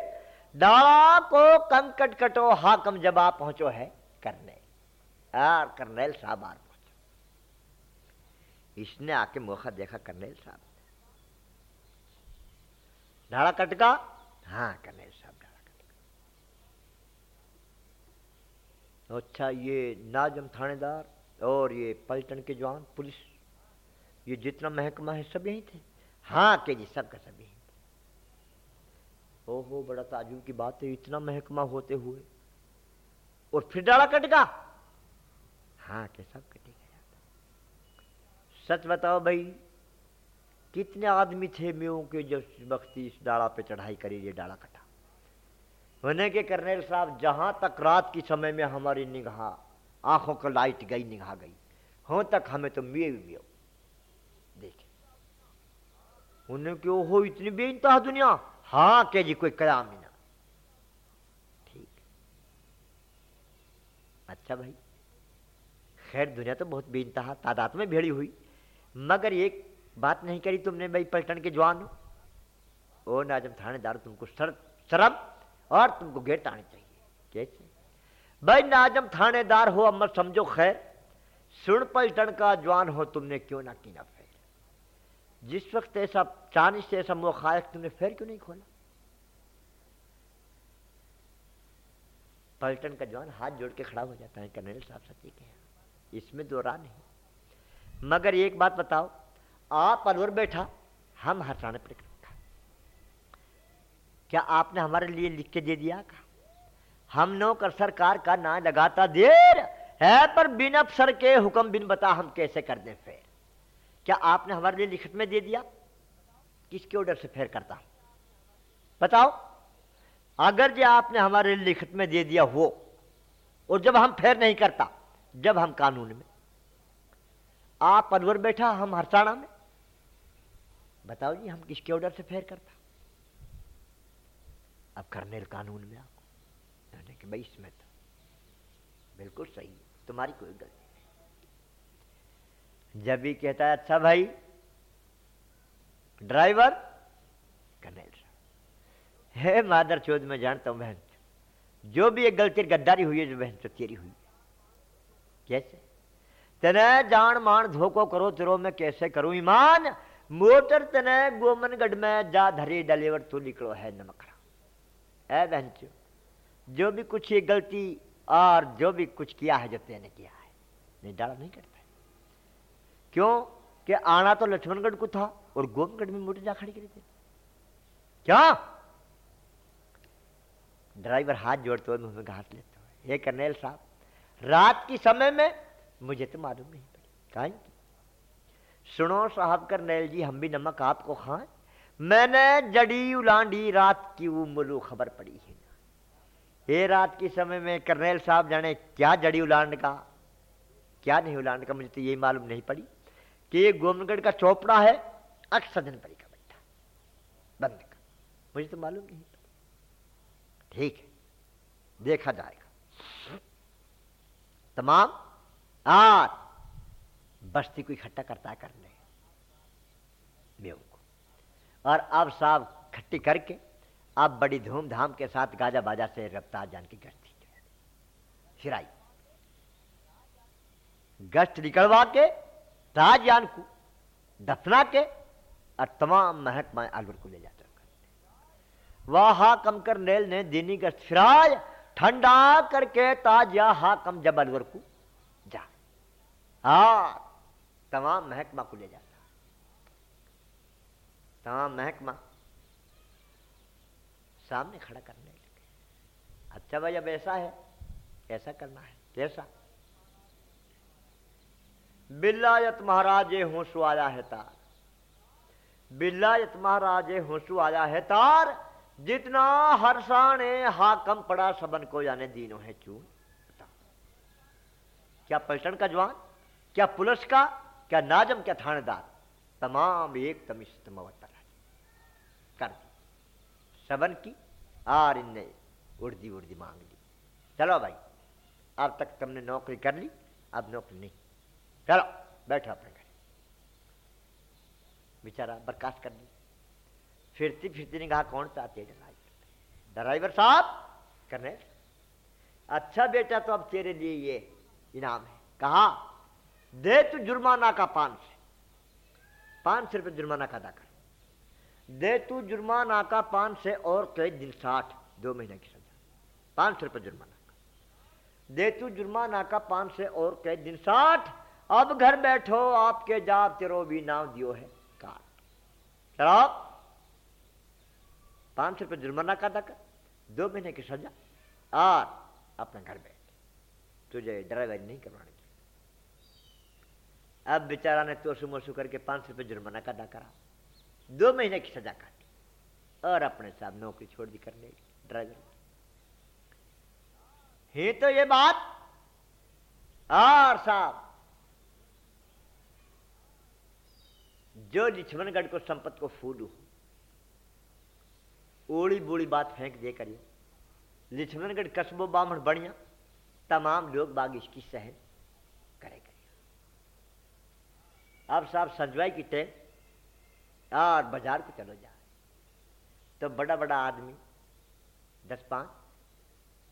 डाला को कंकट कटो, हाकम जबा पहुंचो है करने। यार, करनेल साहब आर पहुंचो। इसने आके मौका देखा करनेल साहब। डाला कटका? हाँ करनेल साहब डाला कटका। अच्छा ये नाजम थानेदार और ये पलटन के जवान, पुलिस, ये जितना महकमा है, सब यही थे। हाँ के जी सबका सभी ओहो, बड़ा ताजुब की बात है, इतना महकमा होते हुए। और फिर डाला कटेगा हाँ के सब कटेगा सच बताओ भाई, कितने आदमी थे म्यों के जब वक्त इस डाला पे चढ़ाई करी, ये डाला कटा? होने के करने साहब, जहाँ तक रात की समय में हमारी निगाह आँखों को लाइट गई, निगाह गई। हो तक हमें तो मिये मियो देखे। उन्हें क्यों हो इतनी बेनता दुनिया? हाँ के जी, कोई कलाम ना। ठीक। अच्छा भाई, खैर, दुनिया तो बहुत बेनता तादाद में भेड़ी हुई। मगर एक बात नहीं करी तुमने, भाई, पलटन के जवान हो। ओ नाजम, थानेदार, तुमको शर शरम और तुमको गेट आने चाहिए। कैसे? भाई नाजम थानेदार हो, अब समझो, खैर। सुन पलटन का जवान हो, तुमने क्यों ना की ना फेर? जिस वक्त ऐसा चाँद से ऐसा मुखायक तुमने फेर क्यों नहीं खोला? पलटन का जवान हाथ जोड़ के खड़ा हो जाता है, कर्नल साहब सत्य के इसमें दो राह नहीं। मगर एक बात बताओ, आप अलवर बैठा, हम हटाने पर क्या आपने हमारे लिए लिख के दे दिया का हम नो कर सरकार का ना लगाता देर है, पर बिन अफसर के हुक्म, बिन बता हम कैसे कर दें फेर? क्या आपने हमारे लिए लिखित में दे दिया? किसके ऑर्डर से फेर करता हूँ? बताओ। अगर जो आपने हमारे लिए लिखित में दे दिया हो, और जब हम फेर नहीं करता, जब हम कानून में। आप अनवर बैठा, हम हरसाणा में। बताओ जी, हम किसके ऑर्डर से फेर करता? अब करने कानून में आपको कि भाई इसमें तो बिल्कुल सही तुम्हारी कोई गलती नहीं। जब भी कहता है अच्छा भाई, ड्राइवर कर्नेल हे मादर चौध में जानता हूँ बहन, जो भी एक गलती गद्दारी हुई है, जो बहन तो तेरी हुई कैसे? तने जान मान धोखो करो, तेरो में कैसे करूँ ईमान? मोटर तने गोमनगढ़ में जा धरी, डलेवर तो निकलो है नमकड़ा है बहन जो भी कुछ ये गलती और जो भी कुछ किया है, जो तेने किया है नहीं डाला नहीं करता क्यों? कि आना तो लक्ष्मणगढ़ को था और गोमगढ़ में मोटर जा खड़ी करी थी। क्या? ड्राइवर हाथ जोड़ते हुए मुँह में घास लेते हुए हे कर्नेल साहब, रात के समय में मुझे तो मालूम नहीं पड़ी। कहा सुनो साहब करनेल जी, हम भी नमक आपको खाएँ। मैंने जड़ी उलांडी रात की वो मुलू खबर पड़ी है। ये रात के समय में करनेल साहब जाने क्या जड़ी उलांड का, क्या नहीं उलांड का, मुझे तो ये मालूम नहीं पड़ी कि ये गोमनगढ़ का चौपड़ा है अक्सदन परी का बैठा बंद का मुझे तो मालूम नहीं ठीक है, देखा जाएगा। तमाम आर बस्ती को इकट्ठा करता करने को और अब साहब खट्टी करके अब बड़ी धूमधाम के साथ गाजा बाजा से रफ्तार जान की गश्त फिर गश्त निकलवा के ताजयान को दफना के और तमाम महकमा अलवर को ले जाता वह हाकम कर नेल ने दीनी गश्त फिराज ठंडा करके ताज़ा हाकम जब अलवर को जा। हा तमाम महकमा को ले जाता। तमाम महकमा सामने खड़ा करने लगे। अच्छा भाई, अब ऐसा है, ऐसा करना है कैसा बिल्लायत महाराजे होशु आया है तार। बिल्लायत महाराजे होशु आया है तार। जितना हर्षाने हाकम पड़ा सबन को यानी दीनों है चून। क्या पलटन का जवान? क्या पुलिस का? क्या नाजम? क्या थानेदार? तमाम एक तमिश तमवतर कर सबन की और इनने उर्दी उर्दी मांग ली चलो भाई अब तक तुमने नौकरी कर ली अब नौकरी नहीं चलो बैठो अपने घर बेचारा बर्खास्त कर दी फिरती फिरती ने कहा कौन चाहते है ड्राइवर ड्राइवर साहब करने अच्छा बेटा तो अब तेरे लिए ये इनाम है कहा दे तू जुर्माना का पाँच सौ। पाँच सौ रुपये जुर्माना का अदा कर। दे तू जुर्माना का पाँच से और कई दिन साठ, दो महीने की सजा। पाँच सौ रुपये जुर्माना का दे तू जुर्माना का पाँच से और कई दिन साठ, अब घर बैठो, आपके जाप तेरो भी नाम दियो है काट चलो पाँच सौ रुपये जुर्माना का अदा कर, दो महीने की सजा और अपने घर बैठ। तुझे ड्राइवर नहीं करवाने अब बेचारा ने तोसू मोसू करके पाँच सौ रुपये जुर्माना का अदा करा। दो महीने की सजा काटी और अपने साहब नौकरी छोड़ दी करने ड्राइवर। ही तो ये बात और साहब, जो लिछमनगढ़ को संपत्ति को फूलू ओड़ी बूढ़ी बात फेंक दे करिए। लिछमनगढ़ कस्बो बामण बढ़िया तमाम लोग बाग इसकी सहन करे गए अब साहब, संजवाई की टेम और बाज़ार को चलो जाए तो बड़ा बड़ा आदमी, दस पाँच,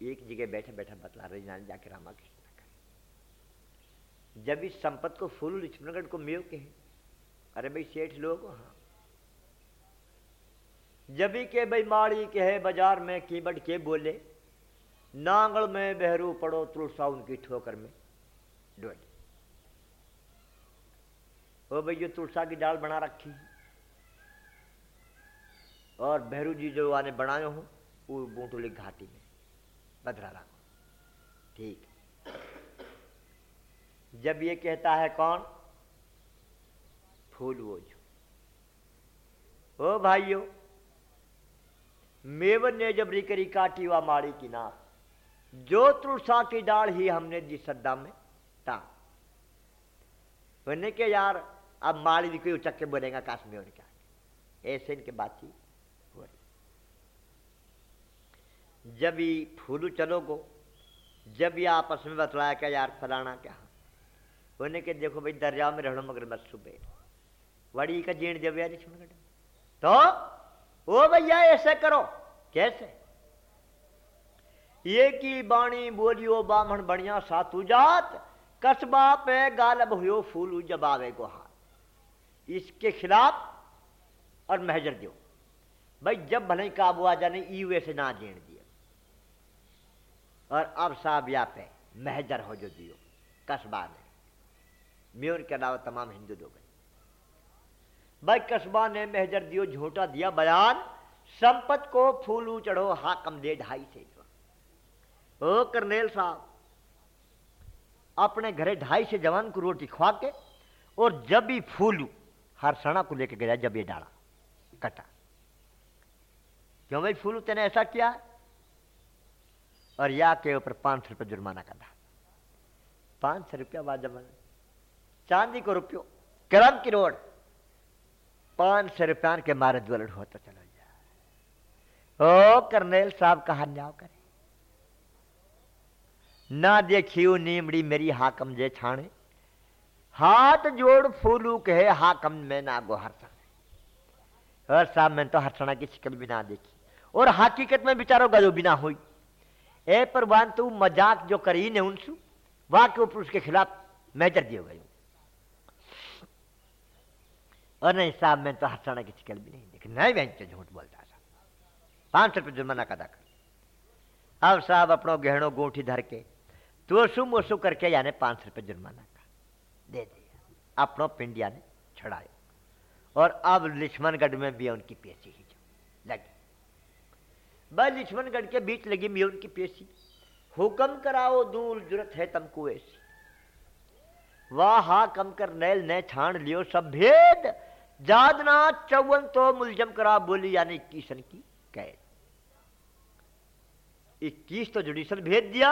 एक जगह बैठे बैठे बतला रहे जाने जाके रामा कृष्ण कर जब इस संपत को फूल लक्ष्मणगढ़ को मेव के अरे भाई सेठ लोग हाँ जबी के भाई माड़ी के है बाज़ार में कीमट के बोले, नांगल में बहरू पड़ो तुलसा उनकी ठोकर में। डोल। ओ भाई जो तुलसा की डाल बना रखी और भैरू जी जो आने बनाए हो, वो बूटोली घाटी में, बदरारा को। ठीक। जब ये कहता है कौन? फूल वो जो। ओ भाइयों, मेवन ने जब रिकरी काटी हुआ माड़ी की ना जो तुलसा की डाल ही हमने दी सद्दा में, ता। के यार, अब माड़ी कोई उचक के बोलेगा काश में और क्या ऐसे इनके बातचीत हो रही जब ही फूलू चलोगो, जब ये आपस में बतलाया क्या यार फलाना क्या? उन्हें के देखो भाई दरिया में रहना मगर मत सुबह वड़ी का जीण जब यार तो ओ भैया, ऐसे करो। कैसे? ये की बाणी बोलियो बामण बढ़िया सातु जात, कस्बा पे गालब हुयो, फूल जब आवे को हाथ इसके खिलाफ और महजर दियो। भाई, जब भले काबू आ जाने ई वैसे ना जीण दियो। और अब साहब पे महजर हो जो दियो कस्बा ने म्योर के अलावा तमाम हिंदू लोग भाई, कस्बा ने महजर दियो झूठा दिया बयान, संपत को फूलू चढ़ो हाकम दे ढाई से ओ, करनेल साहब, अपने घरे ढाई से जवान को रोटी खुआ के और जब भी फूलू हर सणा को लेके गया जब ये डाला, कटा। क्यों भाई, फूलू तेने ऐसा किया? और या के ऊपर पाँच सौ रुपये जुर्माना करना पाँच सौ रुपया जमाना चांदी को रुपयो करम की रोड पाँच सौ रुपया के मारे ज्वलन हो तो चलो ओ, करनेल साहब, कहा न्याव करे? ना देखियो नीमड़ी मेरी हाकम जे छाणे। हाथ जोड़ फूलू कहे, हाकम में ना गो हरसण और साहब, मैंने तो हरसणा की शिकल भी ना देखी। और हकीकत में बेचारो गजो बिना हुई। तू मज़ाक जो करी ने उनसु वाह के ऊपर उसके खिलाफ मेजर दियो गयो और नहीं साहब, मैं तो हरसणा की शिकल भी नहीं देखी। नहीं बहन झूठ बोलता था। पाँच सौ रुपये जुर्माना कदा कर। अब साहब, अपनो गहनो गोठी धर के तो सु मोसु करके यानी पाँच सौ रुपये जुर्माना का। दे दिया। अपनो पिंडिया ने छड़ाया। और अब लक्ष्मणगढ़ में भी उनकी पेशी ही लगी। बस लक्ष्मणगढ़ के बीच लगी मी उनकी पेशी। हुक्म कराओ दूर ज़रूरत है तुमको ऐसी। वाह, हा, कम कर नैल, ने छाण लियो सब भेद। जादना चौवन तो मुलजम करा बोली, यानी इक्कीसन की कैद। इक्कीस तो जुडिशल भेज दिया,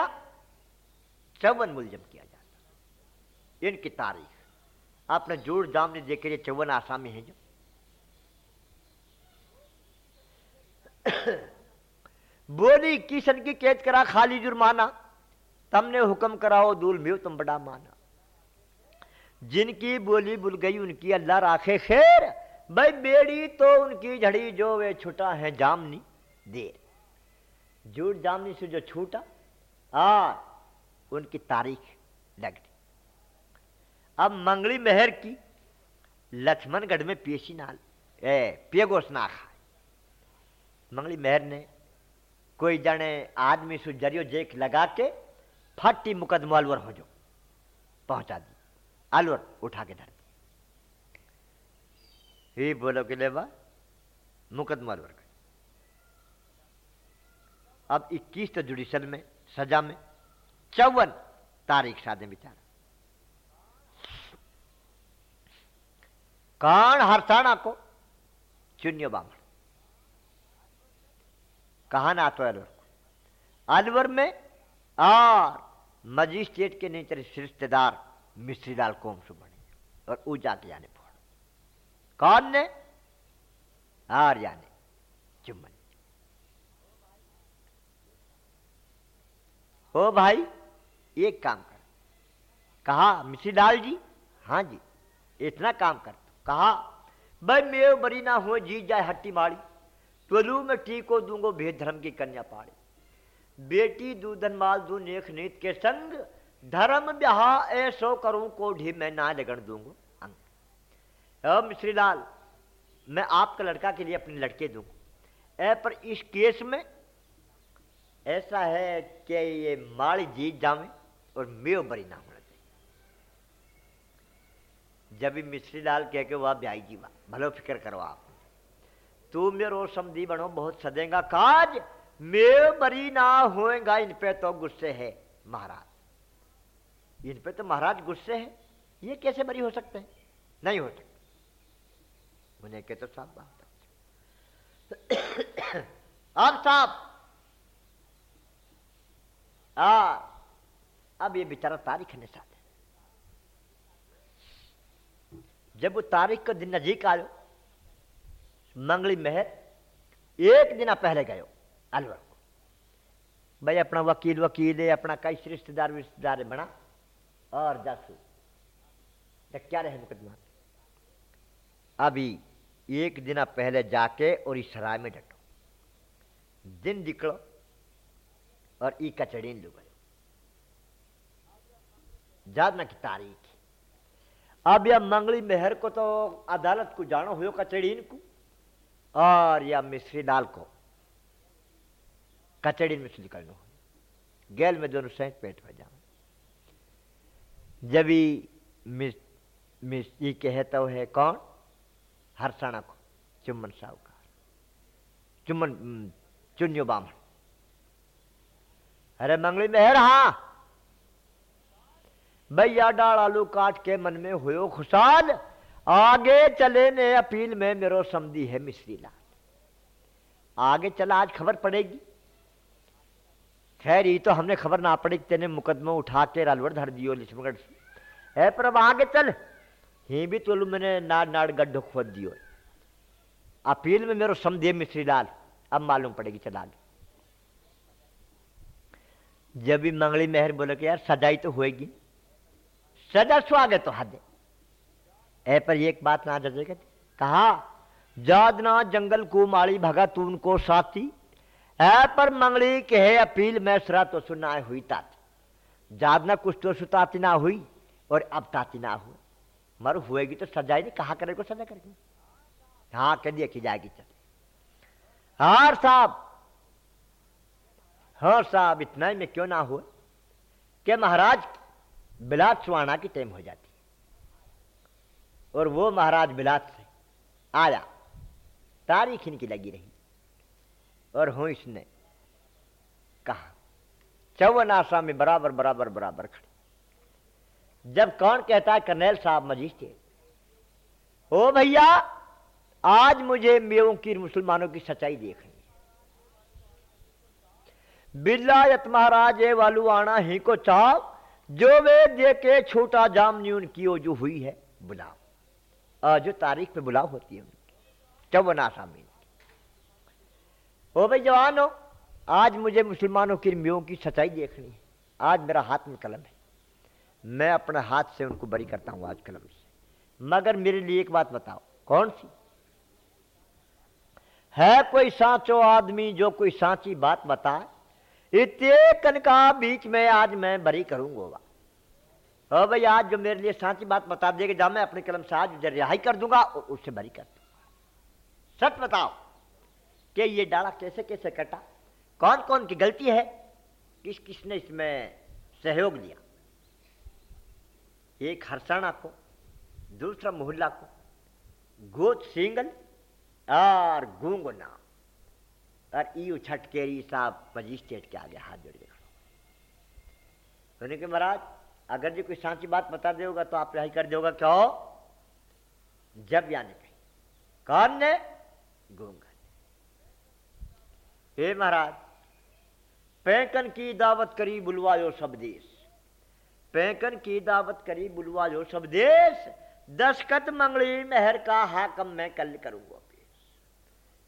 चौवन मुलजम किया जाता। इनकी तारीख। आपने जोड़ जाम ने देखे चौवन आसामी है जो। बोली, किशन की कैद करा खाली जुर्माना। तमने हुक्म कराओ, दूल में तुम बड़ा माना। जिनकी बोली बुल गई, उनकी अल्लाह राखे खैर। भाई बेड़ी तो उनकी झड़ी जो वे छुटा है जामनी, देर। जूट जामनी से जो छूटा, आ, उनकी तारीख लग गई। अब मंगली मेहर की, लक्ष्मणगढ़ में पेशी नाल, ए पेगोस ना खाए। मंगली मेहर ने कोई जाने आदमी सु जरियो जेक लगा के फटी मुकदमा अलवर हो जो पहुँचा दी। अलवर उठा के धर दी। ही बोलो कि ले बा, मुकदमा अलवर का अब 21 तो जुडिशल में, सजा में, चौवन तारीख साधे बेचारा। कान हरसाणा को? चुनियो बामण। कहा ना तो अलवर? को अलवर में और मजिस्ट्रेट के नीचे रिश्तेदार मिश्रीलाल कोम से बने और ऊ जाके जाने फोड़ कौन ने? आर याने चुम्बन। ओ भाई, एक काम कर। कहा मिश्री लाल जी? हाँ जी, इतना काम कर। कहा, भाई, मेरे बरी ना हो जी जाए हट्टी माड़ी त्वलू में टीको दूंगो भेद धर्म की कन्या पाड़ी। बेटी दूधन माल दू नेख नीत के संग, धर्म ब्याह ऐसो करूँ को ढी मैं ना लगन दूंगो अंग। अब मिश्री लाल मैं आपका लड़का के लिए अपने लड़के दूँगा। ए पर इस केस में ऐसा है कि ये माड़ी जीत जावे और मेव बरी ना होना चाहिए जब भी मिश्री लाल कह के वह ब्याई जीवा भलो फ़िक्र करो आप। तू मेरो समझी बनो बहुत सदेगा काज मेव बरी ना होएगा। इन पे तो गुस्से है महाराज। इन पे तो महाराज गुस्से है। ये कैसे बरी हो सकते हैं? नहीं हो सकते। उन्हें के तो साफ़ बात अब साहब आ, अब ये बेचारा तारीख ने साथ जब वो तारीख का दिन नजीक आयो मंगली महर, एक दिन पहले गयो अलवर को। भाई, अपना वकील वकील है, अपना कई रिश्तेदार रिश्तेदार बना और जासू क्या रहे मुकदमा? अभी एक दिन पहले जाके और इस सराय में डटो। दिन निकलो और ई कचड़ी लू गयो जादना की तारीख। अब यह मंगली मेहर को तो अदालत को जानो हुयो कचड़ीन को और या मिश्री लाल को। कचड़ी में से निकलना हो गैल में दोनों सहित पेट में जाओ जब ही ये कहता तो है, कौन? हरसाणा को, चुम्बन साहूकार। चुम्बन चुन्यो बामन। अरे मंगली मेहर हाँ। भैया डाल आलू काट के मन में हुयो खुशाल। आगे चले ने अपील में मेरो समझी है मिश्री लाल। आगे चला, आज खबर पड़ेगी। खैर, ये तो हमने खबर ना पड़ी तेने मुकदमा उठा के रालवर धर दियो लिचमगढ़ से। है, पर अब आगे चल। ही भी तो मैंने नाड़ नाड़ गड्ढो खोद दियो। अपील में मेरो समझे मिश्री लाल। अब मालूम पड़ेगी, चला आगे। जब भी मंगली मेहर बोले कि यार सजाई तो होएगी। सजा स्वागत तो हद। ए पर एक बात ना जजेगा कहा जादना जंगल को माली भगा तू उनको साथी है पर मंगली के है अपील में सरा तो सुना हुई ताती। जादना कुछ तो सुताती ना हुई और अब ताती ना हुई। मर हुएगी तो सजाई नहीं, कहा करे को सजा करेगी? हाँ कह दिया कि जाएगी चले। हार साहब हाँ साहब इतना ही में क्यों ना हुआ कि महाराज बिलात सुहाना की टाइम हो जाती। और वो महाराज बिलात से, आया। तारीख इनकी लगी रही। और हूँ इसने कहा, चौवन आशा में बराबर बराबर बराबर खड़े। जब कौन कहता है करनेल साहब मजिस्ट्रेट ओ भैया, आज मुझे मेवों की मुसलमानों की सच्चाई देखनी बिल्लायत महाराज ये वालू आना ही को चाव, जो वे दे के छोटा जाम न्यून की जो हुई है बुलाओ। जो तारीख पे बुलाओ होती है उनकी चौवन आसामी ओ भाई जवान हो आज मुझे मुसलमानों की मियों की सच्चाई देखनी है। आज मेरा हाथ में कलम है। मैं अपने हाथ से उनको बरी करता हूँ आज कलम से। मगर मेरे लिए एक बात बताओ, कौन सी? है कोई सांचो आदमी जो कोई सांची बात बताए? इतने कनका बीच में आज मैं बरी करूँगा हो भाई, आज जो मेरे लिए सांची बात बता देगा जा मैं अपने कलम से आज रिहाई कर दूँगा और उससे बरी कर दूँगा। सच बताओ कि ये डाला कैसे कैसे कटा? कौन कौन की गलती है? किस, किसने इसमें सहयोग दिया एक हरसाणा को, दूसरा मोहल्ला को, गोद सिंगल और गूंग नाम। और ई छटकेरी साहब मजिस्ट्रेट के आगे हाथ जोड़ देखो उन्होंने के महाराज अगर जी कोई सांची बात बता देगा तो आप रिहाई कर दोगा, क्यों? जब यानी कहीं। कौन ने? गूँगा हे महाराज, पैकन की दावत करी बुलवायो सब देश। पैकन की दावत करी बुलवायो सब देश। दशकत मंगली मेहर का हाकम मैं कल करूँगा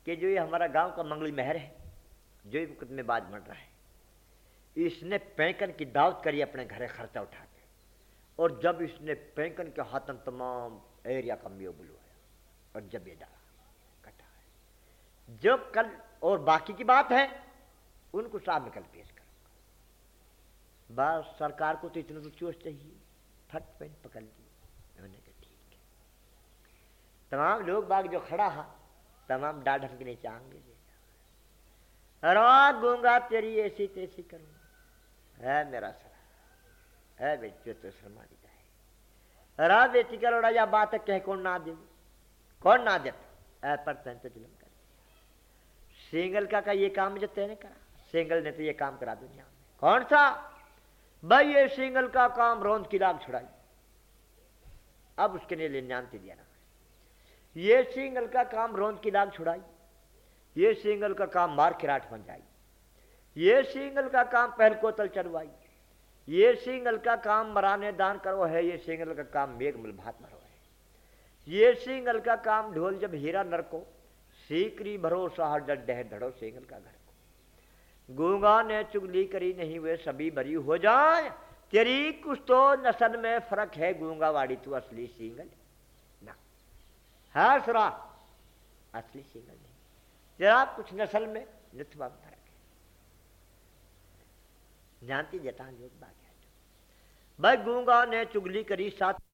कि जो ये हमारा गाँव का मंगली महर है, जो ये मुकदमेबाज बन रहा है। इसने पैंकन की दावत करी अपने घरे खर्चा उठा के और जब इसने पैंकन के हाथन तमाम एरिया का मेव बुलवाया और जब ये डाला, कटा। है जो कल और बाकी की बात है, उनको में कल पेश करूँगा बस सरकार को तो इतना तो चाहिए। फट पेन पकड़ ली। उन्होंने कहा, ठीक है। तमाम लोग बाग जो खड़ा है, तमाम डाढ़ के नीचे आएँगे अरे गूँगा तेरी ऐसी तैसी करूँगा है है तो अरे बेटी का लोड़ा या बात कह, कौन ना दे? कौन ना देता ऐ पर तन तो जुलम कर सिंगल का का ये काम जो तेने करा? सिंगल ने तो ये काम करा दुनिया में। कौन सा? भाई, ये सिंगल का काम रोंद की लाग छुड़ाई। अब उसके लिए निन्यानती दिया ना। ये सिंगल का काम रोंद की लाग छुड़ाई। ये सिंगल का काम मार किराट बन जाई। ये सिंगल का काम पहल को तल चढ़वाई। ये सिंगल का काम मराने दान करो है, ये सिंगल का काम मेघ मल भात मरो है। ये सिंगल का काम ढोल जब हीरा नरको, सीकरी भरोसा हर डर डह धड़ो सिंगल का घर को। गूँगा ने चुगली करी नहीं हुए सभी भरी हो जाए, तेरी कुछ तो नसल में फ़र्क है गूँगा वाड़ी, तू असली सिंगल ना हाँ सुरा असली सिंगल नहीं। जरा कुछ नसल में निथवा जानती जता लोग बात भाई गूँगा ने चुगली करी साथ